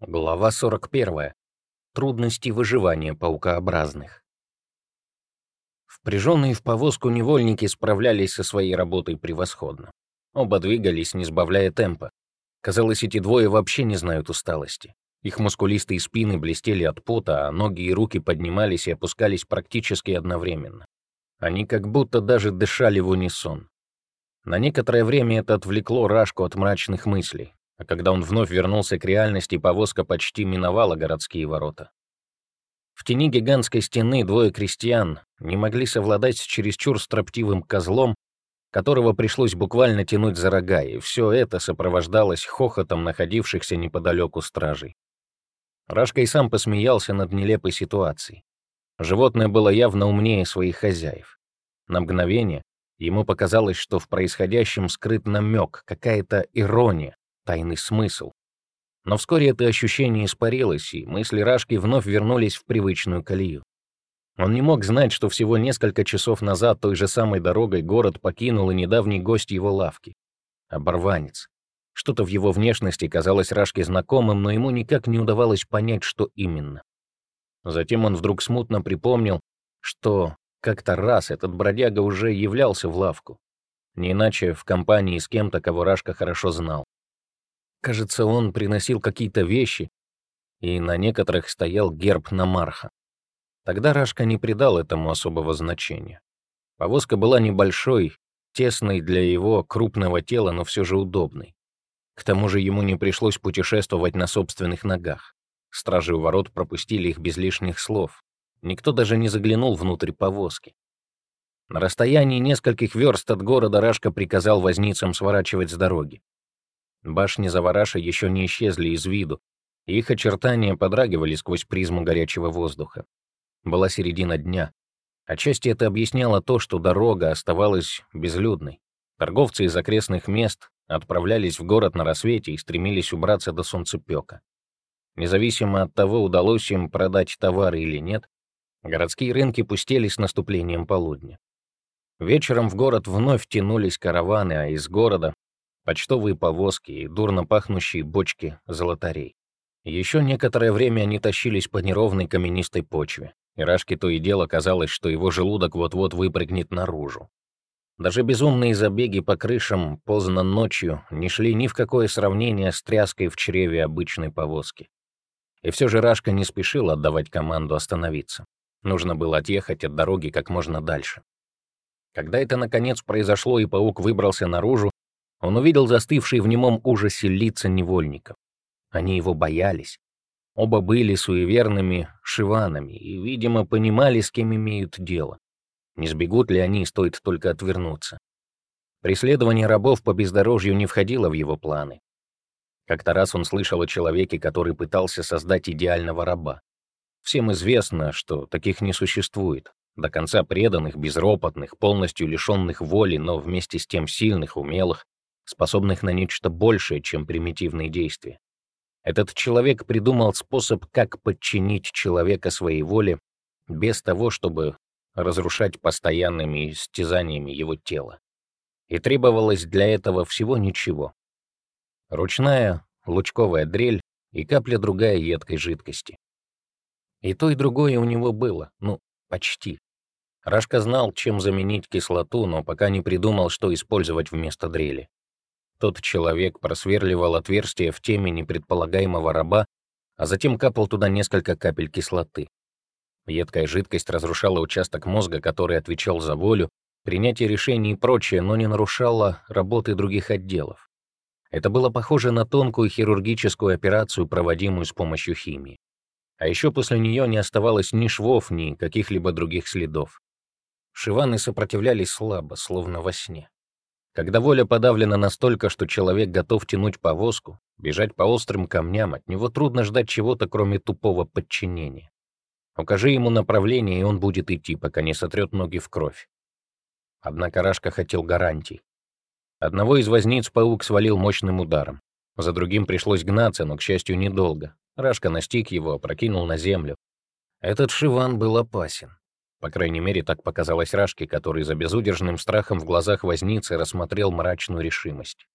Глава 41. Трудности выживания паукообразных. Впряженные в повозку невольники справлялись со своей работой превосходно. Оба двигались, не сбавляя темпа. Казалось, эти двое вообще не знают усталости. Их мускулистые спины блестели от пота, а ноги и руки поднимались и опускались практически одновременно. Они как будто даже дышали в унисон. На некоторое время это отвлекло Рашку от мрачных мыслей. А когда он вновь вернулся к реальности, повозка почти миновала городские ворота. В тени гигантской стены двое крестьян не могли совладать с чересчур строптивым козлом, которого пришлось буквально тянуть за рога, и все это сопровождалось хохотом находившихся неподалеку стражей. Рашка и сам посмеялся над нелепой ситуацией. Животное было явно умнее своих хозяев. На мгновение ему показалось, что в происходящем скрыт намек, какая-то ирония, тайный смысл. Но вскоре это ощущение испарилось, и мысли Рашки вновь вернулись в привычную колею. Он не мог знать, что всего несколько часов назад той же самой дорогой город покинул и недавний гость его лавки. Оборванец. Что-то в его внешности казалось Рашке знакомым, но ему никак не удавалось понять, что именно. Затем он вдруг смутно припомнил, что как-то раз этот бродяга уже являлся в лавку. Не иначе в компании с кем-то, кого Рашка хорошо знал. Кажется, он приносил какие-то вещи, и на некоторых стоял герб Намарха. Тогда Рашка не придал этому особого значения. Повозка была небольшой, тесной для его крупного тела, но все же удобной. К тому же ему не пришлось путешествовать на собственных ногах. Стражи у ворот пропустили их без лишних слов. Никто даже не заглянул внутрь повозки. На расстоянии нескольких верст от города Рашка приказал возницам сворачивать с дороги. Башни Завараша еще не исчезли из виду, их очертания подрагивали сквозь призму горячего воздуха. Была середина дня. Отчасти это объясняло то, что дорога оставалась безлюдной. Торговцы из окрестных мест отправлялись в город на рассвете и стремились убраться до солнцепека. Независимо от того, удалось им продать товары или нет, городские рынки пустели с наступлением полудня. Вечером в город вновь тянулись караваны, а из города почтовые повозки и дурно пахнущие бочки золотарей. Еще некоторое время они тащились по неровной каменистой почве, Рашке то и дело казалось, что его желудок вот-вот выпрыгнет наружу. Даже безумные забеги по крышам поздно ночью не шли ни в какое сравнение с тряской в чреве обычной повозки. И все же Рашка не спешил отдавать команду остановиться. Нужно было отъехать от дороги как можно дальше. Когда это наконец произошло и паук выбрался наружу, он увидел застывшие в немом ужасе лица невольников. Они его боялись. Оба были суеверными шиванами и, видимо, понимали, с кем имеют дело. Не сбегут ли они, стоит только отвернуться. Преследование рабов по бездорожью не входило в его планы. Как-то раз он слышал о человеке, который пытался создать идеального раба. Всем известно, что таких не существует. До конца преданных, безропотных, полностью лишенных воли, но вместе с тем сильных, умелых, способных на нечто большее, чем примитивные действия. Этот человек придумал способ, как подчинить человека своей воле без того, чтобы разрушать постоянными истязаниями его тело. И требовалось для этого всего ничего. Ручная лучковая дрель и капля другая едкой жидкости. И то, и другое у него было, ну, почти. Рашка знал, чем заменить кислоту, но пока не придумал, что использовать вместо дрели. Тот человек просверливал отверстие в темени предполагаемого раба, а затем капал туда несколько капель кислоты. Едкая жидкость разрушала участок мозга, который отвечал за волю, принятие решений и прочее, но не нарушала работы других отделов. Это было похоже на тонкую хирургическую операцию, проводимую с помощью химии. А еще после нее не оставалось ни швов, ни каких-либо других следов. Шиваны сопротивлялись слабо, словно во сне. Когда воля подавлена настолько, что человек готов тянуть повозку, бежать по острым камням, от него трудно ждать чего-то, кроме тупого подчинения. Укажи ему направление, и он будет идти, пока не сотрет ноги в кровь. Однако Рашка хотел гарантий. Одного из возниц паук свалил мощным ударом. За другим пришлось гнаться, но, к счастью, недолго. Рашка настиг его, опрокинул на землю. Этот Шиван был опасен. По крайней мере, так показалось Рашке, который за безудержным страхом в глазах возницы рассмотрел мрачную решимость.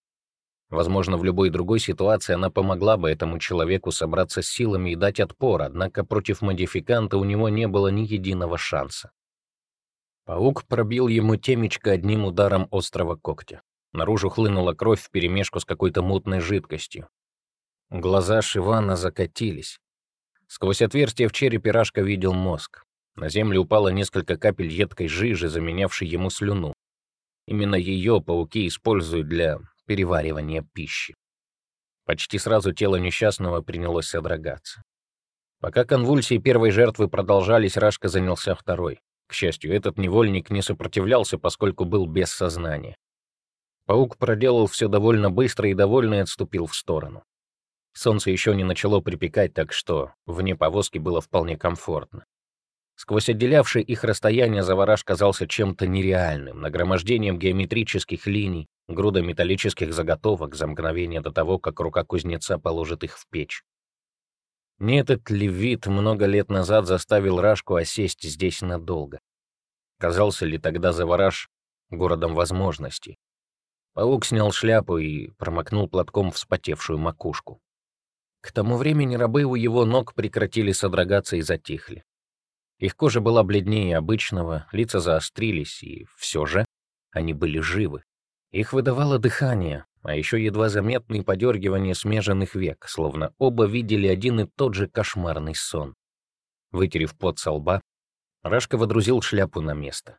Возможно, в любой другой ситуации она помогла бы этому человеку собраться с силами и дать отпор, однако против модификанта у него не было ни единого шанса. Паук пробил ему темечко одним ударом острого когтя. Наружу хлынула кровь вперемешку с какой-то мутной жидкостью. Глаза Шивана закатились. Сквозь отверстие в черепе Рашка видел мозг. На землю упало несколько капель едкой жижи, заменявшей ему слюну. Именно ее пауки используют для переваривания пищи. Почти сразу тело несчастного принялось содрогаться. Пока конвульсии первой жертвы продолжались, Рашка занялся второй. К счастью, этот невольник не сопротивлялся, поскольку был без сознания. Паук проделал все довольно быстро и довольно отступил в сторону. Солнце еще не начало припекать, так что вне повозки было вполне комфортно. Сквозь отделявшее их расстояние завораж казался чем-то нереальным, нагромождением геометрических линий, груда металлических заготовок за мгновение до того, как рука кузнеца положит их в печь. Не этот ли вид много лет назад заставил Рашку осесть здесь надолго? Казался ли тогда Завараж городом возможностей? Паук снял шляпу и промокнул платком вспотевшую макушку. К тому времени рабы у его ног прекратили содрогаться и затихли. Их кожа была бледнее обычного, лица заострились, и все же они были живы. Их выдавало дыхание, а еще едва заметные подергивания смеженных век, словно оба видели один и тот же кошмарный сон. Вытерев пот со лба, Рашка водрузил шляпу на место.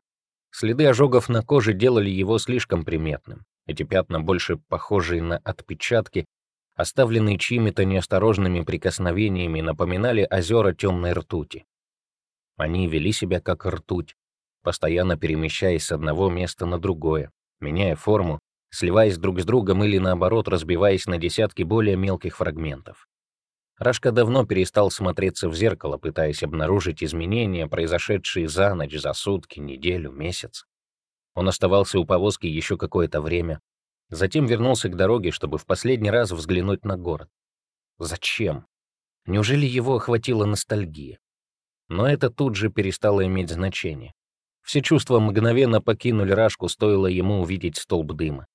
Следы ожогов на коже делали его слишком приметным. Эти пятна, больше похожие на отпечатки, оставленные чьими-то неосторожными прикосновениями, напоминали озера темной ртути. Они вели себя как ртуть, постоянно перемещаясь с одного места на другое, меняя форму, сливаясь друг с другом или, наоборот, разбиваясь на десятки более мелких фрагментов. Рашка давно перестал смотреться в зеркало, пытаясь обнаружить изменения, произошедшие за ночь, за сутки, неделю, месяц. Он оставался у повозки еще какое-то время, затем вернулся к дороге, чтобы в последний раз взглянуть на город. Зачем? Неужели его охватила ностальгия? Но это тут же перестало иметь значение. Все чувства мгновенно покинули Рашку, стоило ему увидеть столб дыма.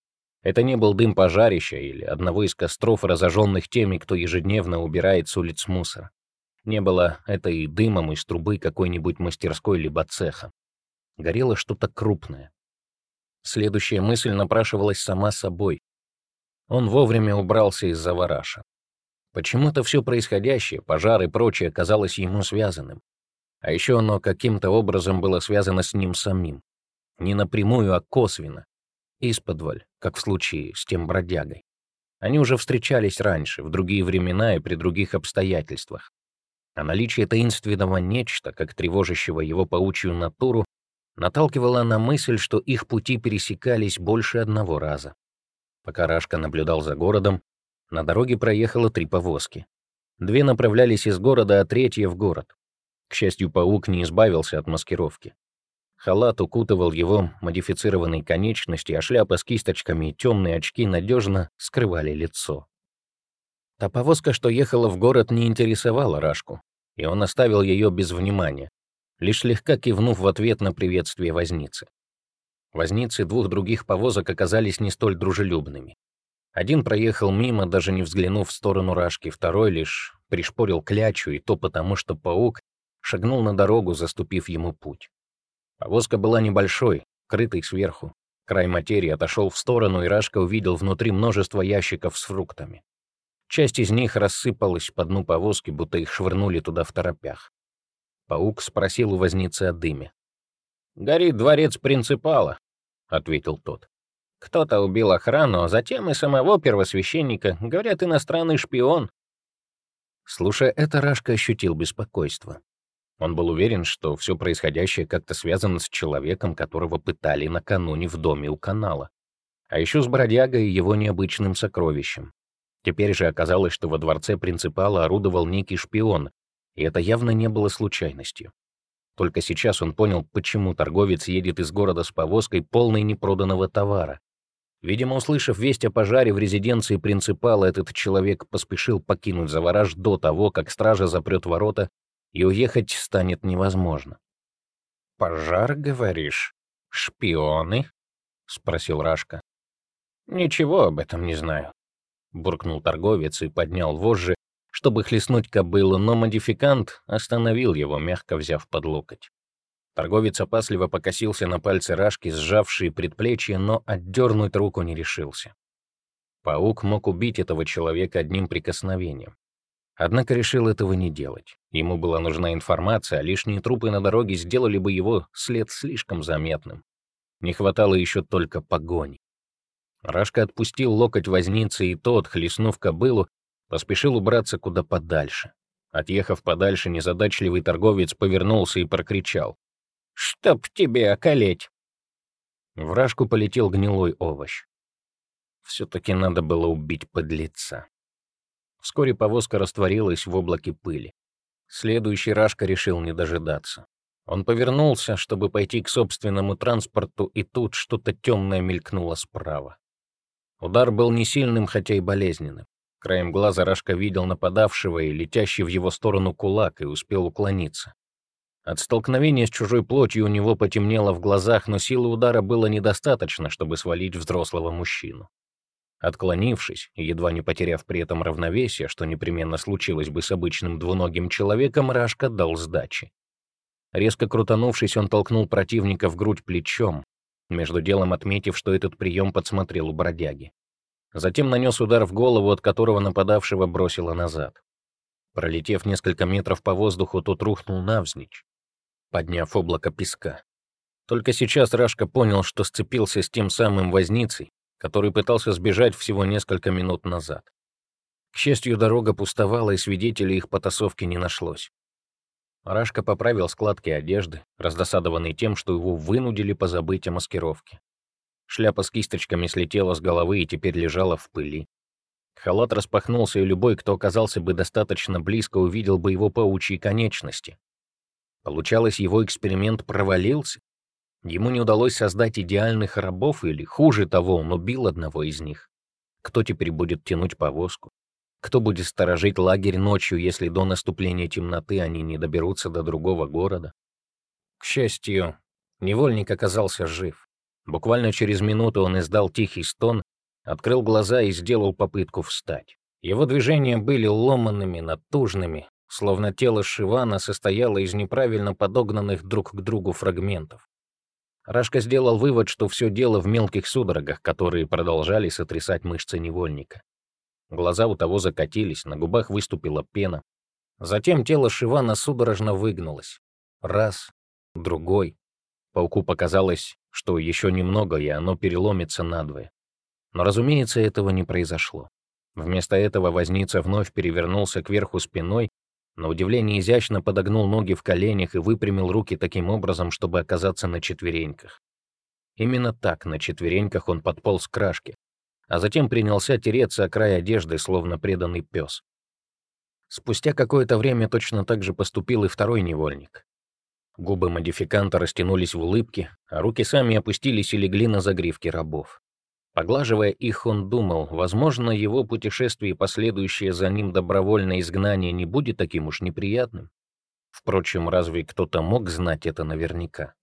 Это не был дым пожарища или одного из костров, разожженных теми, кто ежедневно убирает с улиц мусор. Не было это и дымом из трубы какой-нибудь мастерской либо цеха. Горело что-то крупное. Следующая мысль напрашивалась сама собой. Он вовремя убрался из завараша. Почему-то все происходящее, пожар и прочее, казалось ему связанным. А еще оно каким-то образом было связано с ним самим. Не напрямую, а косвенно. Исподволь, как в случае с тем бродягой. Они уже встречались раньше, в другие времена и при других обстоятельствах. А наличие таинственного нечто, как тревожащего его паучью натуру, наталкивало на мысль, что их пути пересекались больше одного раза. Пока Рашка наблюдал за городом, на дороге проехало три повозки. Две направлялись из города, а третья — в город. К счастью, паук не избавился от маскировки. Халат укутывал его модифицированные конечности, а шляпа с кисточками и темные очки надежно скрывали лицо. Та повозка, что ехала в город, не интересовала Рашку, и он оставил ее без внимания, лишь слегка кивнув в ответ на приветствие возницы. Возницы двух других повозок оказались не столь дружелюбными. Один проехал мимо, даже не взглянув в сторону Рашки, второй лишь пришпорил клячу, и то потому, что паук шагнул на дорогу, заступив ему путь. Повозка была небольшой, крытой сверху. Край материи отошел в сторону, и Рашка увидел внутри множество ящиков с фруктами. Часть из них рассыпалась по дну повозки, будто их швырнули туда в торопях. Паук спросил у возницы о дыме. «Горит дворец принципала», — ответил тот. «Кто-то убил охрану, а затем и самого первосвященника. Говорят, иностранный шпион». Слушая это, Рашка ощутил беспокойство. Он был уверен, что все происходящее как-то связано с человеком, которого пытали накануне в доме у канала. А еще с бродягой и его необычным сокровищем. Теперь же оказалось, что во дворце принципала орудовал некий шпион, и это явно не было случайностью. Только сейчас он понял, почему торговец едет из города с повозкой, полной непроданного товара. Видимо, услышав весть о пожаре в резиденции принципала, этот человек поспешил покинуть Завараж до того, как стража запрет ворота и уехать станет невозможно. «Пожар, говоришь? Шпионы?» — спросил Рашка. «Ничего об этом не знаю. буркнул торговец и поднял вожжи, чтобы хлестнуть кобылу, но модификант остановил его, мягко взяв под локоть. Торговец опасливо покосился на пальцы Рашки, сжавшие предплечье, но отдернуть руку не решился. Паук мог убить этого человека одним прикосновением. Однако решил этого не делать. Ему была нужна информация, а лишние трупы на дороге сделали бы его след слишком заметным. Не хватало еще только погони. Рашка отпустил локоть возницы, и тот, хлестнув кобылу, поспешил убраться куда подальше. Отъехав подальше, незадачливый торговец повернулся и прокричал. «Чтоб тебе околеть!» В Рашку полетел гнилой овощ. Все-таки надо было убить подлеца. Вскоре повозка растворилась в облаке пыли. Следующий Рашка решил не дожидаться. Он повернулся, чтобы пойти к собственному транспорту, и тут что-то темное мелькнуло справа. Удар был не сильным, хотя и болезненным. Краем глаза Рашка видел нападавшего и летящий в его сторону кулак и успел уклониться. От столкновения с чужой плотью у него потемнело в глазах, но силы удара было недостаточно, чтобы свалить взрослого мужчину. Отклонившись, едва не потеряв при этом равновесие, что непременно случилось бы с обычным двуногим человеком, Рашка дал сдачи. Резко крутанувшись, он толкнул противника в грудь плечом, между делом отметив, что этот прием подсмотрел у бродяги. Затем нанес удар в голову, от которого нападавшего бросило назад. Пролетев несколько метров по воздуху, тот рухнул навзничь, подняв облако песка. Только сейчас Рашка понял, что сцепился с тем самым возницей, который пытался сбежать всего несколько минут назад. К счастью, дорога пустовала, и свидетелей их потасовки не нашлось. Рашка поправил складки одежды, раздосадованный тем, что его вынудили позабыть о маскировке. Шляпа с кисточками слетела с головы и теперь лежала в пыли. Халат распахнулся, и любой, кто оказался бы достаточно близко, увидел бы его паучьи конечности. Получалось, его эксперимент провалился? Ему не удалось создать идеальных рабов, или, хуже того, он убил одного из них. Кто теперь будет тянуть повозку? Кто будет сторожить лагерь ночью, если до наступления темноты они не доберутся до другого города? К счастью, невольник оказался жив. Буквально через минуту он издал тихий стон, открыл глаза и сделал попытку встать. Его движения были ломанными, натужными, словно тело Шивана состояло из неправильно подогнанных друг к другу фрагментов. Рашка сделал вывод, что все дело в мелких судорогах, которые продолжали сотрясать мышцы невольника. Глаза у того закатились, на губах выступила пена. Затем тело Шивана судорожно выгнулось. Раз, другой. Пауку показалось, что еще немного, и оно переломится надвое. Но, разумеется, этого не произошло. Вместо этого возница вновь перевернулся кверху спиной на удивление изящно подогнул ноги в коленях и выпрямил руки таким образом, чтобы оказаться на четвереньках. Именно так, на четвереньках, он подполз к крашке, а затем принялся тереться о край одежды, словно преданный пес. Спустя какое-то время точно так же поступил и второй невольник. Губы модификанта растянулись в улыбке, а руки сами опустились и легли на загривки рабов. Поглаживая их, он думал, возможно, его путешествие и последующее за ним добровольное изгнание не будет таким уж неприятным. Впрочем, разве кто-то мог знать это наверняка?